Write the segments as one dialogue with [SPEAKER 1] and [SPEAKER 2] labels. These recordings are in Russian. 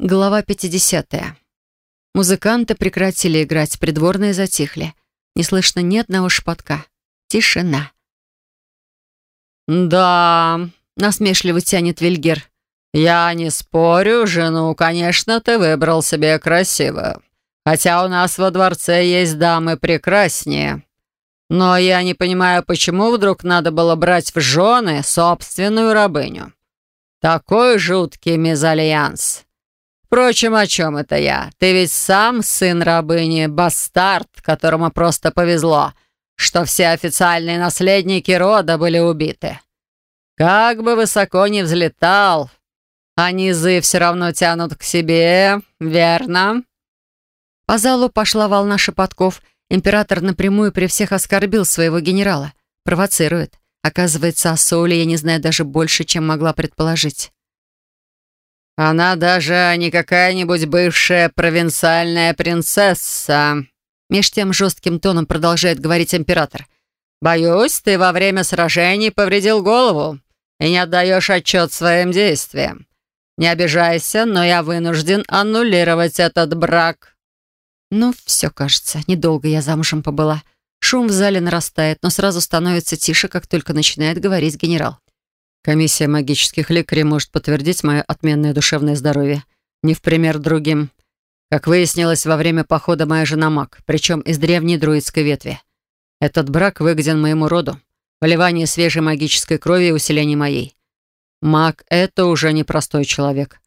[SPEAKER 1] Глава 50. Музыканты прекратили играть, придворные затихли. Не слышно ни одного шепотка. Тишина.
[SPEAKER 2] «Да», — насмешливо тянет Вильгер. «Я не спорю, жену, конечно, ты выбрал себе красивую. Хотя у нас во дворце есть дамы прекраснее. Но я не понимаю, почему вдруг надо было брать в жены собственную рабыню. Такой жуткий мезальянс. Впрочем, о чем это я? Ты ведь сам сын рабыни, бастард, которому просто повезло, что все официальные наследники рода были убиты. Как бы высоко ни взлетал, а низы все равно тянут к себе, верно?»
[SPEAKER 1] По залу пошла волна шепотков. Император напрямую при всех оскорбил своего генерала. Провоцирует. Оказывается, о Соуле я не знаю даже больше, чем могла предположить.
[SPEAKER 2] «Она даже не какая-нибудь бывшая провинциальная принцесса», меж тем жестким тоном продолжает говорить император. «Боюсь, ты во время сражений повредил голову и не отдаешь отчет своим действиям. Не обижайся, но я вынужден аннулировать этот брак».
[SPEAKER 1] Ну, все кажется, недолго я замужем побыла. Шум в зале нарастает, но сразу становится тише, как только начинает говорить генерал.
[SPEAKER 3] Комиссия магических лекарей может подтвердить мое отменное душевное здоровье. Не в пример другим. Как выяснилось, во время похода моя жена маг, причем из древней друидской ветви. Этот брак выгоден моему роду. Вливание свежей магической крови и усиление моей. Маг — это уже не простой человек.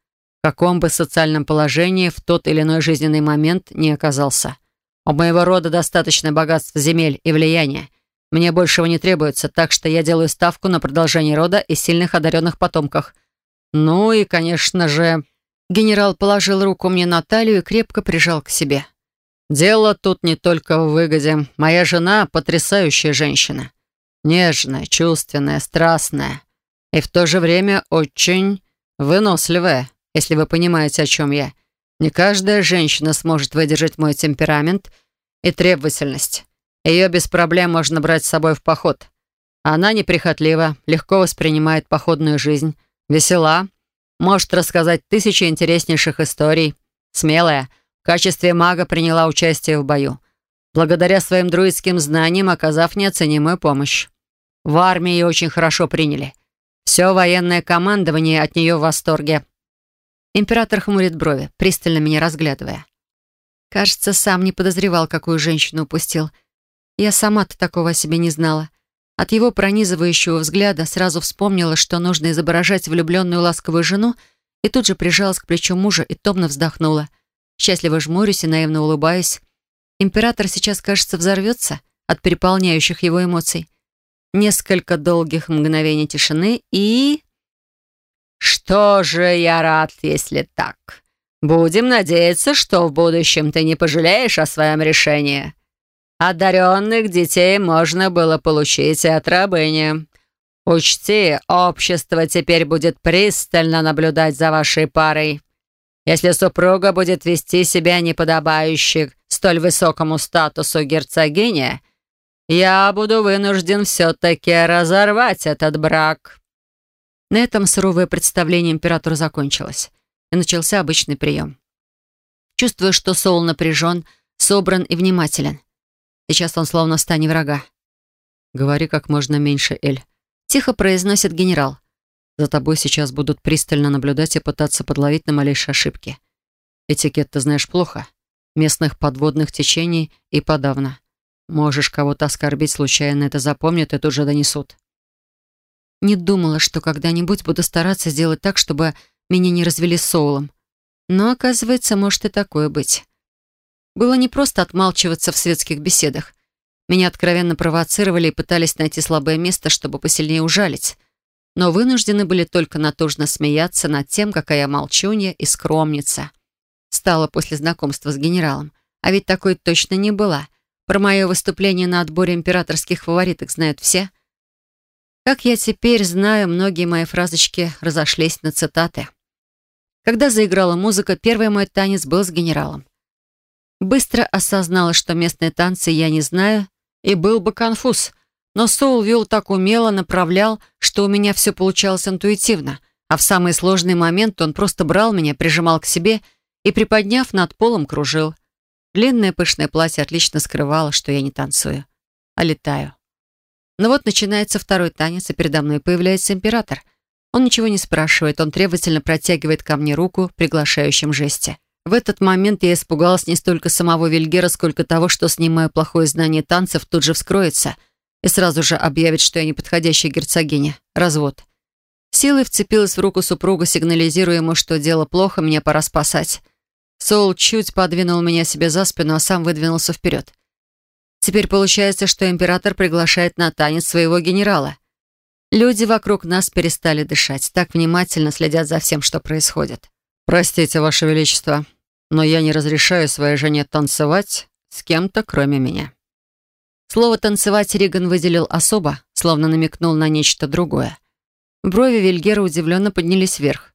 [SPEAKER 3] В каком бы социальном положении в тот или иной жизненный момент не оказался. У моего рода достаточно богатства земель и влияния, мне большего не требуется, так что я делаю ставку на продолжение рода и сильных одаренных потомках. Ну и, конечно же...» Генерал положил руку мне на талию и крепко прижал к себе. «Дело тут не только в выгоде. Моя жена — потрясающая женщина. Нежная, чувственная, страстная. И в то же время очень выносливая, если вы понимаете, о чем я. Не каждая женщина сможет выдержать мой темперамент и требовательность. Ее без проблем можно брать с собой в поход. Она неприхотлива, легко воспринимает походную жизнь, весела, может рассказать тысячи интереснейших историй, смелая, в качестве мага приняла участие в бою, благодаря своим друидским знаниям оказав неоценимую помощь. В армии ее очень хорошо приняли. Все военное командование от нее в восторге. Император хмурит брови, пристально меня разглядывая. Кажется, сам не подозревал, какую женщину упустил — я сама-то такого о себе не знала. От его пронизывающего взгляда сразу вспомнила, что нужно изображать влюбленную ласковую жену, и тут же прижалась к плечу мужа и томно вздохнула. Счастливо жмурюсь и наивно улыбаюсь. Император сейчас, кажется, взорвется от переполняющих его эмоций. Несколько долгих мгновений тишины и...
[SPEAKER 2] «Что же я рад, если так. Будем надеяться, что в будущем ты не пожалеешь о своем решении. Одаренных детей можно было получить и от рабыни. Учти, общество теперь будет пристально наблюдать за вашей парой. Если супруга будет вести себя неподобающе столь высокому статусу герцогини, я буду вынужден все-таки разорвать этот брак».
[SPEAKER 1] На этом суровое представление императора закончилось, и начался обычный прием. Чувствую, что Соул напряжен, собран и внимателен. Сейчас он словно в стане врага.
[SPEAKER 3] «Говори как можно меньше, Эль», —
[SPEAKER 1] тихо произносит генерал.
[SPEAKER 3] «За тобой сейчас будут пристально наблюдать и пытаться подловить на малейшие ошибки. Этикет ты знаешь плохо. Местных подводных течений и подавно. Можешь кого-то оскорбить случайно, это запомнят и тут же донесут».
[SPEAKER 1] Не думала, что когда-нибудь буду стараться сделать так, чтобы меня не развели с Соулом. Но, оказывается, может и такое быть. Было не просто отмалчиваться в светских беседах. Меня откровенно провоцировали и пытались найти слабое место, чтобы посильнее ужалить. Но вынуждены были только натужно смеяться над тем, какая я молчунья и скромница. Стала после знакомства с генералом. А ведь такой точно не была. Про мое выступление на отборе императорских фавориток знают все. Как я теперь знаю, многие мои фразочки разошлись на цитаты. Когда заиграла музыка, первый мой танец был с генералом. Быстро осознала, что местные танцы я не знаю, и был бы конфуз. Но Соул вел так умело, направлял, что у меня все получалось интуитивно. А в самый сложный момент он просто брал меня, прижимал к себе и, приподняв над полом, кружил. Длинное пышное платье отлично скрывало, что я не танцую, а летаю. Но вот начинается второй танец, и передо мной появляется император. Он ничего не спрашивает, он требовательно протягивает ко мне руку в приглашающем жесте. В этот момент я испугалась не столько самого Вильгера, сколько того, что снимаю плохое знание танцев, тут же вскроется и сразу же объявит, что я неподходящая герцогиня. Развод. Силой вцепилась в руку супруга, сигнализируя ему, что дело плохо, мне пора спасать. Соул чуть подвинул меня себе за спину, а сам выдвинулся вперед. Теперь получается, что император приглашает на танец своего генерала. Люди вокруг нас перестали дышать, так внимательно следят за всем, что происходит.
[SPEAKER 3] «Простите, Ваше Величество, но я не разрешаю своей жене танцевать с кем-то, кроме меня».
[SPEAKER 1] Слово «танцевать» Риган выделил особо, словно намекнул на нечто другое. Брови Вильгера удивленно поднялись вверх.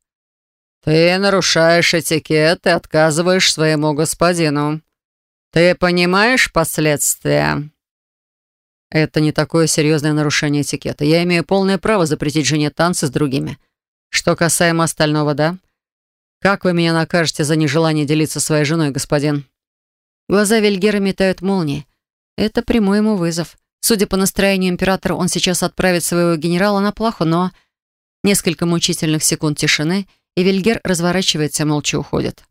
[SPEAKER 2] «Ты нарушаешь этикет и отказываешь своему господину. Ты понимаешь последствия?»
[SPEAKER 3] «Это не такое серьезное нарушение этикета. Я имею полное право запретить жене танцы с другими. Что касаемо остального, да? Как вы меня накажете за нежелание делиться своей женой, господин?»
[SPEAKER 1] Глаза Вильгера метают молнии. Это прямой ему вызов. Судя по настроению императора, он сейчас отправит своего генерала на плаху, но... Несколько мучительных секунд тишины, и Вильгер разворачивается, молча уходит.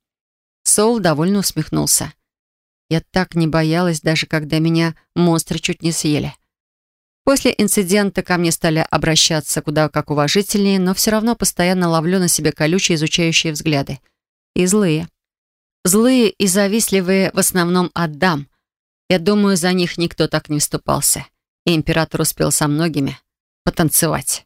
[SPEAKER 1] Соул довольно усмехнулся. Я так не боялась, даже когда меня монстры чуть не съели. После инцидента ко мне стали обращаться куда как уважительнее, но все равно постоянно ловлю на себе колючие изучающие взгляды. И злые. Злые и завистливые в основном отдам. Я думаю, за них никто так не вступался. И император успел со многими потанцевать.